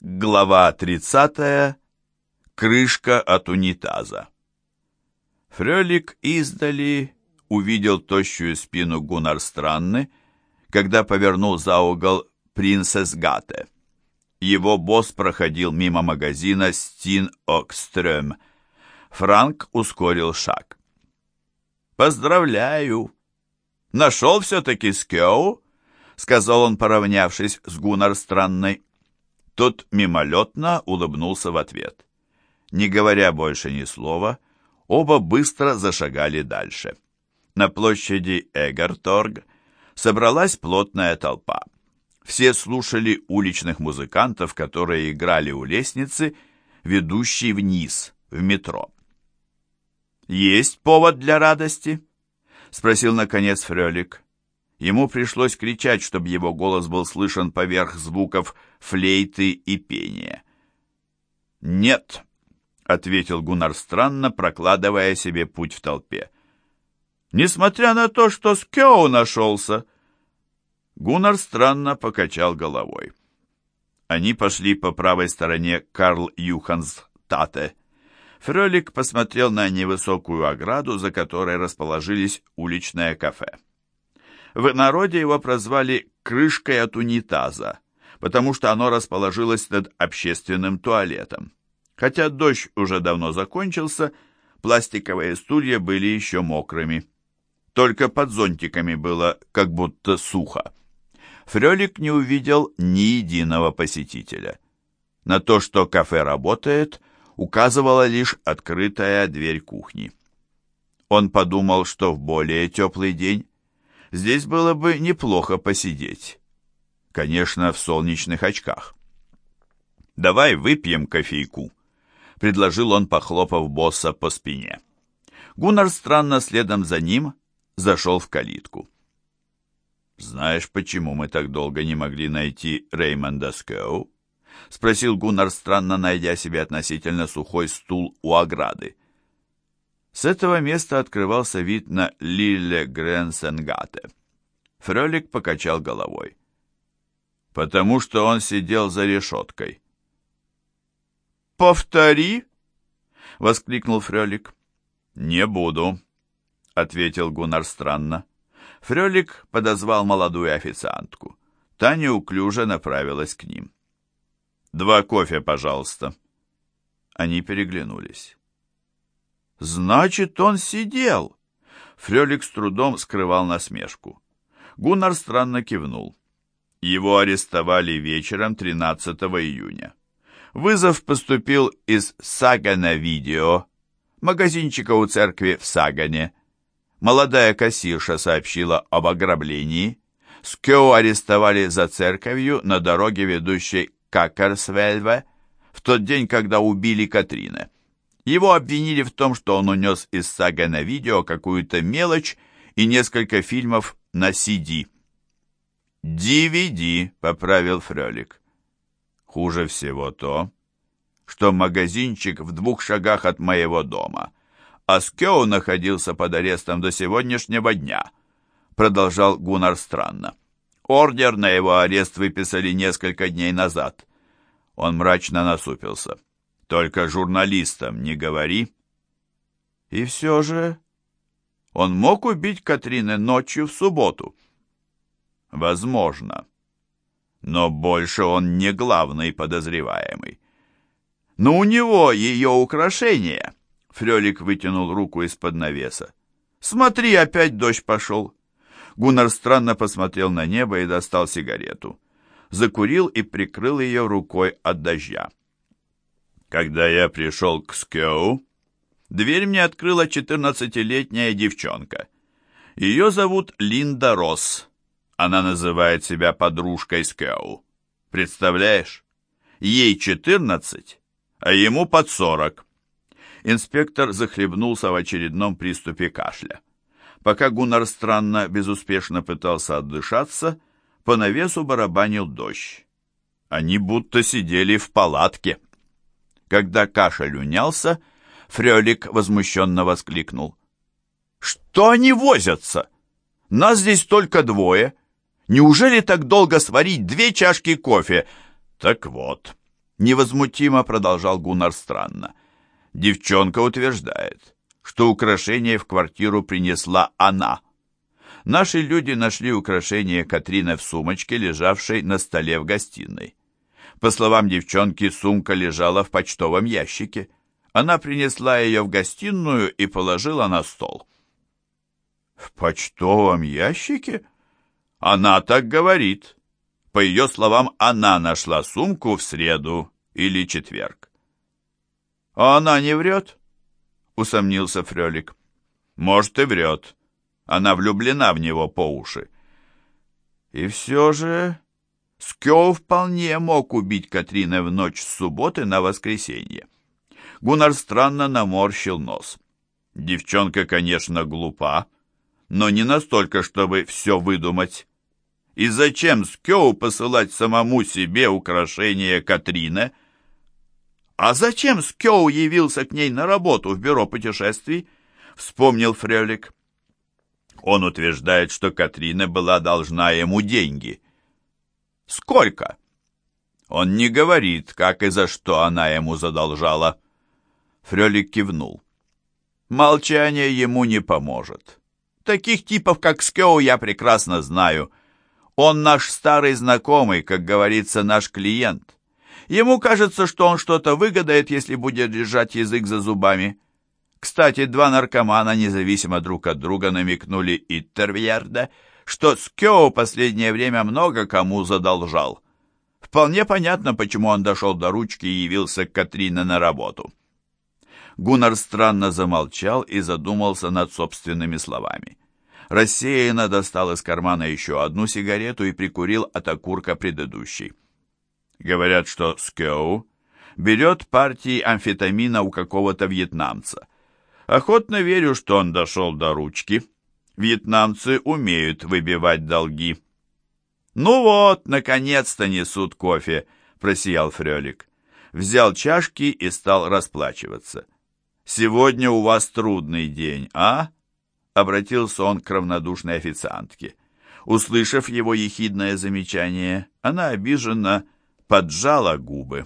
Глава 30. Крышка от унитаза. Фрелик издали увидел тощую спину Гуннар Странны, когда повернул за угол Принцесс Гате. Его босс проходил мимо магазина Стин Окстрöm. Франк ускорил шаг. «Поздравляю! Нашел все-таки Скеу?» — сказал он, поравнявшись с Гуннар Странной. Тот мимолетно улыбнулся в ответ. Не говоря больше ни слова, оба быстро зашагали дальше. На площади Эгерторг собралась плотная толпа. Все слушали уличных музыкантов, которые играли у лестницы, ведущей вниз, в метро. «Есть повод для радости?» — спросил, наконец, Фрелик. Ему пришлось кричать, чтобы его голос был слышен поверх звуков флейты и пения. «Нет», — ответил Гуннар странно, прокладывая себе путь в толпе. «Несмотря на то, что Скеу нашелся». Гуннар странно покачал головой. Они пошли по правой стороне Карл Юханс Тате. Фролик посмотрел на невысокую ограду, за которой расположились уличное кафе. В народе его прозвали «крышкой от унитаза», потому что оно расположилось над общественным туалетом. Хотя дождь уже давно закончился, пластиковые стулья были еще мокрыми. Только под зонтиками было как будто сухо. Фрелик не увидел ни единого посетителя. На то, что кафе работает, указывала лишь открытая дверь кухни. Он подумал, что в более теплый день здесь было бы неплохо посидеть. Конечно, в солнечных очках. «Давай выпьем кофейку», — предложил он, похлопав босса по спине. Гуннар странно следом за ним зашел в калитку. «Знаешь, почему мы так долго не могли найти Реймонда Скоу?» — спросил Гуннар, странно найдя себе относительно сухой стул у ограды. С этого места открывался вид на Лилле Гренсенгате. Фрелик покачал головой. «Потому что он сидел за решеткой». «Повтори!» — воскликнул Фрелик. «Не буду», — ответил Гуннар странно. Фрелик подозвал молодую официантку. Та неуклюже направилась к ним. «Два кофе, пожалуйста». Они переглянулись. «Значит, он сидел!» Фрелик с трудом скрывал насмешку. Гуннар странно кивнул. Его арестовали вечером 13 июня. Вызов поступил из Сагана Видео, магазинчика у церкви в Сагане. Молодая кассирша сообщила об ограблении. Скео арестовали за церковью на дороге, ведущей Какерсвельве, в тот день, когда убили Катрина. Его обвинили в том, что он унес из сага на видео какую-то мелочь и несколько фильмов на CD. «DVD», — поправил Фрелик. «Хуже всего то, что магазинчик в двух шагах от моего дома, а Скеу находился под арестом до сегодняшнего дня», — продолжал Гуннар странно. «Ордер на его арест выписали несколько дней назад». Он мрачно насупился. Только журналистам не говори. И все же он мог убить Катрины ночью в субботу. Возможно. Но больше он не главный подозреваемый. Но у него ее украшение. Фрелик вытянул руку из-под навеса. Смотри, опять дождь пошел. Гуннар странно посмотрел на небо и достал сигарету. Закурил и прикрыл ее рукой от дождя. Когда я пришел к Скеу, дверь мне открыла четырнадцатилетняя девчонка. Ее зовут Линда Росс. Она называет себя подружкой Скеу. Представляешь? Ей четырнадцать, а ему под сорок. Инспектор захлебнулся в очередном приступе кашля. Пока Гуннар странно безуспешно пытался отдышаться, по навесу барабанил дождь. Они будто сидели в палатке. Когда кашель унялся, Фрелик возмущенно воскликнул. «Что они возятся? Нас здесь только двое. Неужели так долго сварить две чашки кофе?» «Так вот», Невозмутимо продолжал Гуннар странно. Девчонка утверждает, что украшение в квартиру принесла она. Наши люди нашли украшение Катрины в сумочке, лежавшей на столе в гостиной. По словам девчонки, сумка лежала в почтовом ящике. Она принесла ее в гостиную и положила на стол. «В почтовом ящике?» «Она так говорит». По ее словам, она нашла сумку в среду или четверг. «А она не врет?» — усомнился Фрелик. «Может, и врет. Она влюблена в него по уши». «И все же Скёл вполне мог убить Катрина в ночь с субботы на воскресенье». Гуннар странно наморщил нос. «Девчонка, конечно, глупа, но не настолько, чтобы все выдумать. И зачем Скёу посылать самому себе украшение Катрины? А зачем Скёу явился к ней на работу в бюро путешествий? Вспомнил Фрелик. Он утверждает, что Катрина была должна ему деньги. Сколько? Он не говорит, как и за что она ему задолжала. Фрелик кивнул. Молчание ему не поможет. Таких типов, как Скёу, я прекрасно знаю. Он наш старый знакомый, как говорится, наш клиент. Ему кажется, что он что-то выгодает, если будет держать язык за зубами. Кстати, два наркомана, независимо друг от друга, намекнули Иттервьерда, что Скео последнее время много кому задолжал. Вполне понятно, почему он дошел до ручки и явился к Катрине на работу. Гуннар странно замолчал и задумался над собственными словами рассеянно достал из кармана еще одну сигарету и прикурил от окурка предыдущей. Говорят, что Скеу берет партии амфетамина у какого-то вьетнамца. Охотно верю, что он дошел до ручки. Вьетнамцы умеют выбивать долги. «Ну вот, наконец-то несут кофе», — просиял Фрелик. Взял чашки и стал расплачиваться. «Сегодня у вас трудный день, а?» обратился он к равнодушной официантке. Услышав его ехидное замечание, она обиженно поджала губы.